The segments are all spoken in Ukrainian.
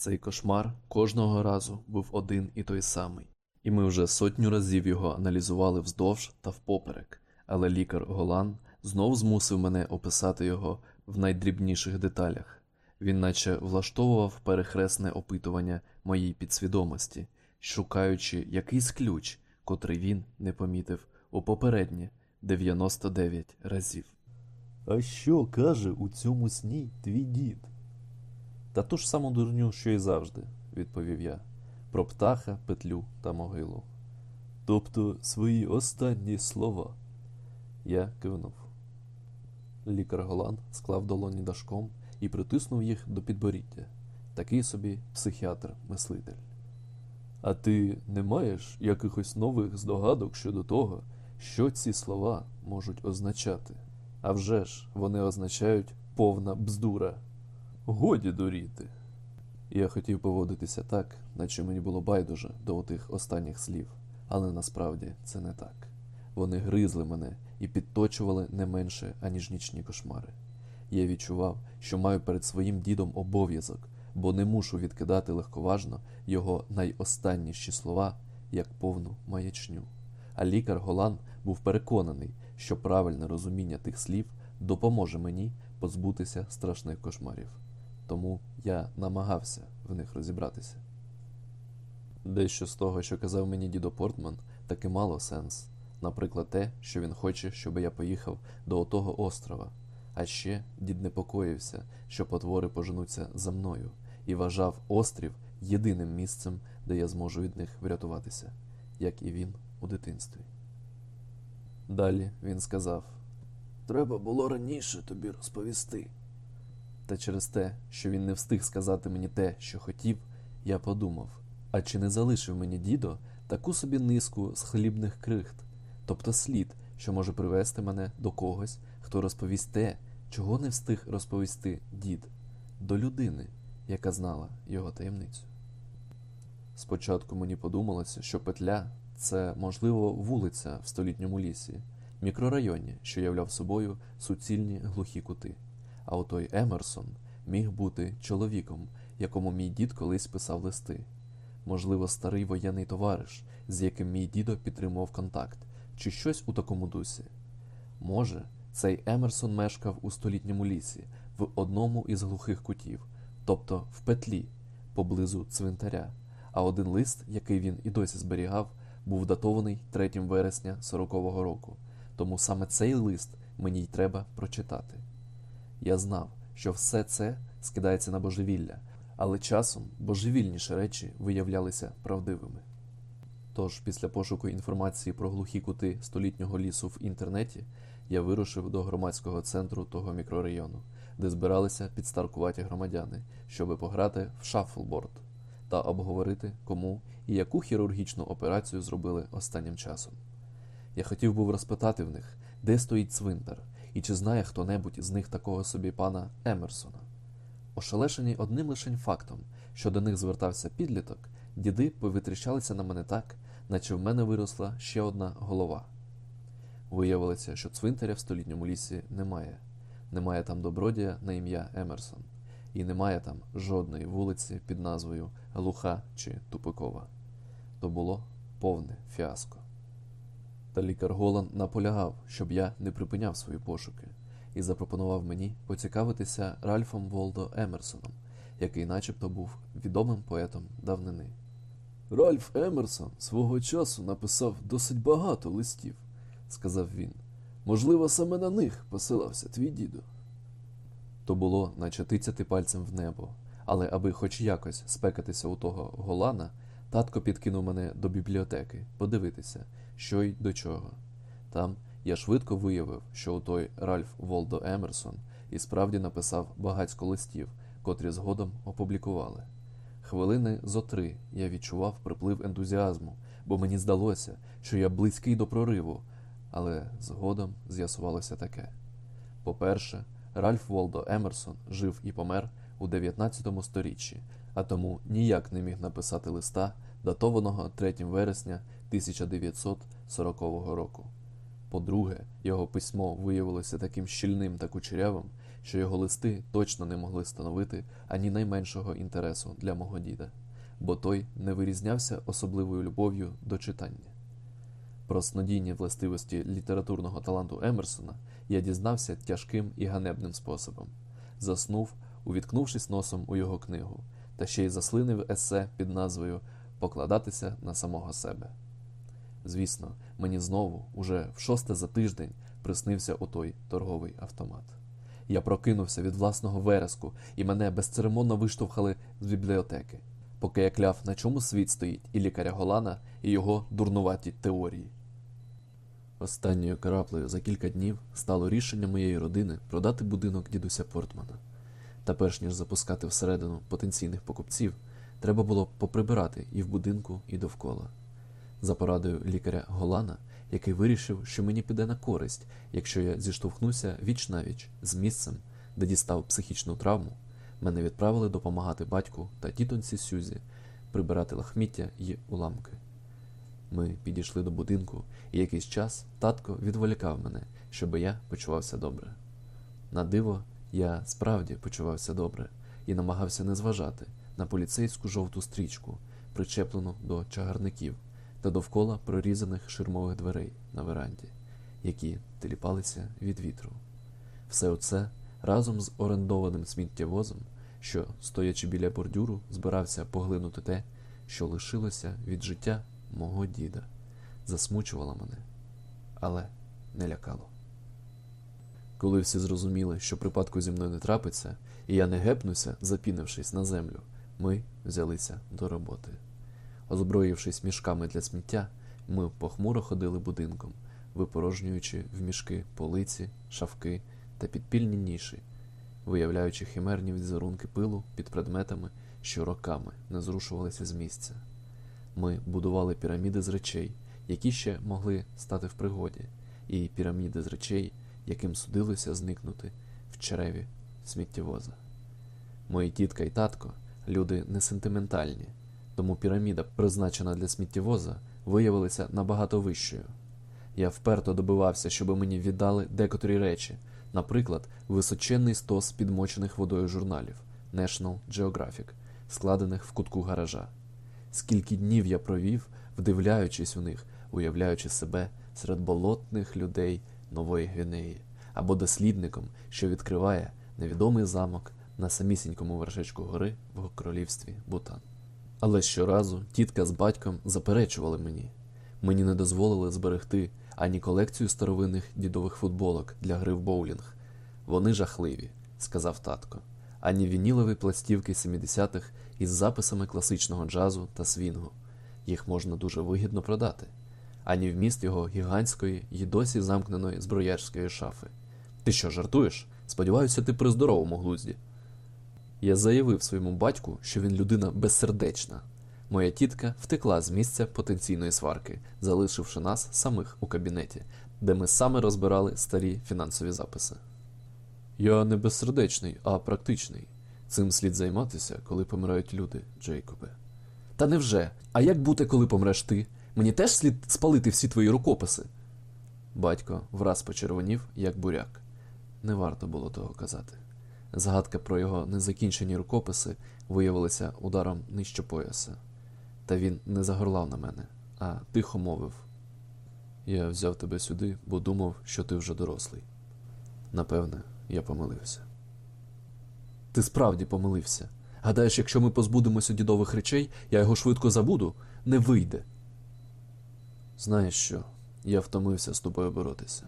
Цей кошмар кожного разу був один і той самий, і ми вже сотню разів його аналізували вздовж та впоперек, але лікар Голан знов змусив мене описати його в найдрібніших деталях. Він наче влаштовував перехресне опитування моїй підсвідомості, шукаючи якийсь ключ, котрий він не помітив у попередні 99 разів. А що каже у цьому сні твій дід? Та ту ж саму дурню, що й завжди, відповів я, про птаха, петлю та могилу. Тобто свої останні слова. Я кивнув. Лікар Голан склав долоні дашком і притиснув їх до підборіддя. Такий собі психіатр-мислитель. А ти не маєш якихось нових здогадок щодо того, що ці слова можуть означати? А вже ж, вони означають повна бздура. Годі дуріти. Я хотів поводитися так, наче мені було байдуже до тих останніх слів, але насправді це не так. Вони гризли мене і підточували не менше, аніж нічні кошмари. Я відчував, що маю перед своїм дідом обов'язок, бо не мушу відкидати легковажно його найостанніші слова як повну маячню. А лікар Голан був переконаний, що правильне розуміння тих слів допоможе мені позбутися страшних кошмарів. Тому я намагався в них розібратися. Дещо з того, що казав мені дідо Портман, таки мало сенс. Наприклад, те, що він хоче, щоб я поїхав до отого острова. А ще дід непокоївся, що потвори поженуться за мною, і вважав острів єдиним місцем, де я зможу від них врятуватися, як і він у дитинстві. Далі він сказав: Треба було раніше тобі розповісти. Та через те, що він не встиг сказати мені те, що хотів, я подумав: а чи не залишив мені дідо таку собі низку з хлібних крихт, тобто слід, що може привести мене до когось, хто розповість те, чого не встиг розповісти дід, до людини, яка знала його таємницю. Спочатку мені подумалося, що петля це, можливо, вулиця в столітньому лісі, мікрорайоні, що являв собою суцільні глухі кути. А отой Емерсон міг бути чоловіком, якому мій дід колись писав листи. Можливо, старий воєнний товариш, з яким мій дідо підтримував контакт, чи щось у такому дусі. Може, цей Емерсон мешкав у столітньому лісі, в одному із глухих кутів, тобто в петлі, поблизу цвинтаря, а один лист, який він і досі зберігав, був датований 3 вересня 40-го року, тому саме цей лист мені й треба прочитати. Я знав, що все це скидається на божевілля, але часом божевільніші речі виявлялися правдивими. Тож, після пошуку інформації про глухі кути столітнього лісу в інтернеті, я вирушив до громадського центру того мікрорайону, де збиралися підстаркуваті громадяни, щоби пограти в шафлборд та обговорити, кому і яку хірургічну операцію зробили останнім часом. Я хотів був розпитати в них, де стоїть цвинтар, і чи знає хто-небудь з них такого собі пана Емерсона. Ошелешені одним лишень фактом, що до них звертався підліток, діди повитріщалися на мене так, наче в мене виросла ще одна голова. Виявилося, що цвинтаря в столітньому лісі немає, немає там добродія на ім'я Емерсон, і немає там жодної вулиці під назвою Глуха чи Тупикова. То було повне фіаско. Та лікар Голан наполягав, щоб я не припиняв свої пошуки, і запропонував мені поцікавитися Ральфом Волдо Емерсоном, який начебто був відомим поетом давнини. Ральф Емерсон свого часу написав досить багато листів, сказав він. Можливо, саме на них посилався твій дідо. То було, наче тицяти пальцем в небо, але аби хоч якось спекатися у того голана, татко підкинув мене до бібліотеки подивитися, що й до чого. Там я швидко виявив, що у той Ральф Волдо Емерсон і справді написав багацько листів, котрі згодом опублікували. Хвилини зо три я відчував приплив ентузіазму, бо мені здалося, що я близький до прориву, але згодом з'ясувалося таке. По-перше, Ральф Волдо Емерсон жив і помер у 19 сторіччі, а тому ніяк не міг написати листа, датованого 3 вересня 1940 року. По-друге, його письмо виявилося таким щільним та кучерявим, що його листи точно не могли становити ані найменшого інтересу для мого діда, бо той не вирізнявся особливою любов'ю до читання. Про снодійні властивості літературного таланту Емерсона я дізнався тяжким і ганебним способом. Заснув, увіткнувшись носом у його книгу, та ще й заслинив есе під назвою Покладатися на самого себе. Звісно, мені знову, уже в шосте за тиждень, приснився отой торговий автомат. Я прокинувся від власного вереску, і мене безцеремонно виштовхали з бібліотеки, поки я кляв, на чому світ стоїть і лікаря Голана, і його дурнуваті теорії. Останньою краплею за кілька днів стало рішення моєї родини продати будинок дідуся Портмана. Та перш ніж запускати всередину потенційних покупців, треба було поприбирати і в будинку, і довкола. За порадою лікаря Голана, який вирішив, що мені піде на користь, якщо я зіштовхнуся віч навіч з місцем, де дістав психічну травму, мене відправили допомагати батьку та тітоньці Сюзі прибирати лахміття й уламки. Ми підійшли до будинку, і якийсь час татко відволікав мене, щоб я почувався добре. На диво, я справді почувався добре і намагався не зважати на поліцейську жовту стрічку, причеплену до чагарників та довкола прорізаних ширмових дверей на веранді, які теліпалися від вітру. Все оце разом з орендованим сміттєвозом, що, стоячи біля бордюру, збирався поглинути те, що лишилося від життя мого діда, засмучувало мене, але не лякало. Коли всі зрозуміли, що припадку зі мною не трапиться, і я не гепнуся, запінившись на землю, ми взялися до роботи. Озброївшись мішками для сміття, ми похмуро ходили будинком, випорожнюючи в мішки полиці, шавки та підпільні ніші, виявляючи химерні візерунки пилу під предметами, що роками не зрушувалися з місця. Ми будували піраміди з речей, які ще могли стати в пригоді, і піраміди з речей, яким судилося зникнути в череві сміттєвоза. Мої тітка і татко люди не сентиментальні, тому піраміда, призначена для сміттєвоза, виявилася набагато вищою. Я вперто добивався, щоб мені віддали декотрі речі, наприклад, височенний стос підмочених водою журналів National Geographic, складених в кутку гаража. Скільки днів я провів, вдивляючись у них, уявляючи себе серед болотних людей Нової Гвінеї або дослідником, що відкриває невідомий замок на самісінькому вершечку гори в королівстві Бутан. Але щоразу тітка з батьком заперечували мені. Мені не дозволили зберегти ані колекцію старовинних дідових футболок для гри в боулінг. Вони жахливі, сказав татко, ані вінілові пластівки 70-х із записами класичного джазу та свінгу. Їх можна дуже вигідно продати, ані вміст його гігантської й досі замкненої зброярської шафи. Ти що, жартуєш? Сподіваюся, ти при здоровому глузді. Я заявив своєму батьку, що він людина безсердечна. Моя тітка втекла з місця потенційної сварки, залишивши нас самих у кабінеті, де ми саме розбирали старі фінансові записи. Я не безсердечний, а практичний. Цим слід займатися, коли помирають люди, Джейкобе. Та невже? А як бути, коли помреш ти? Мені теж слід спалити всі твої рукописи. Батько враз почервонів, як буряк. Не варто було того казати. Згадка про його незакінчені рукописи виявилася ударом нижче пояса. Та він не загорлав на мене, а тихо мовив: Я взяв тебе сюди, бо думав, що ти вже дорослий. Напевне, я помилився. Ти справді помилився. Гадаєш, якщо ми позбудемося дідових речей, я його швидко забуду, не вийде. Знаєш що? Я втомився з тобою боротися.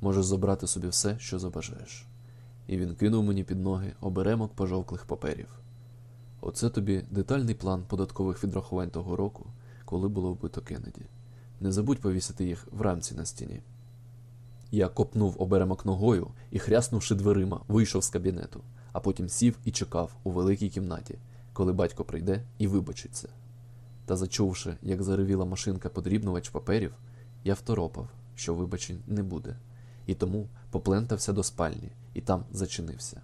Можеш забрати собі все, що забажаєш. І він кинув мені під ноги оберемок пожовклих паперів. Оце тобі детальний план податкових відрахувань того року, коли було вбито Кеннеді. Не забудь повісити їх в рамці на стіні. Я копнув оберемок ногою і, хряснувши дверима, вийшов з кабінету, а потім сів і чекав у великій кімнаті, коли батько прийде і вибачиться. Та зачувши, як заревіла машинка подрібнувач паперів, я второпав, що вибачень не буде, і тому поплентався до спальні і там зачинився.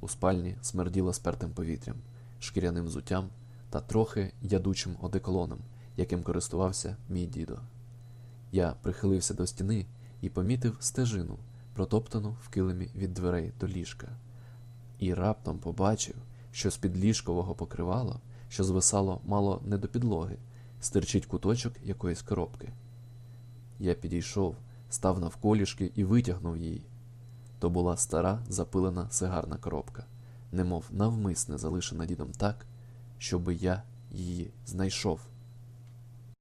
У спальні смерділо спертим повітрям, шкіряним взуттям та трохи ядучим одеколоном, яким користувався мій дідо. Я прихилився до стіни і помітив стежину, протоптану в килимі від дверей до ліжка, і раптом побачив, що з під ліжкового покривала, що звисало мало не до підлоги, стирчить куточок якоїсь коробки. Я підійшов, став навколішки і витягнув її. То була стара запилена сигарна коробка, немов навмисне залишена дідом так, щоби я її знайшов.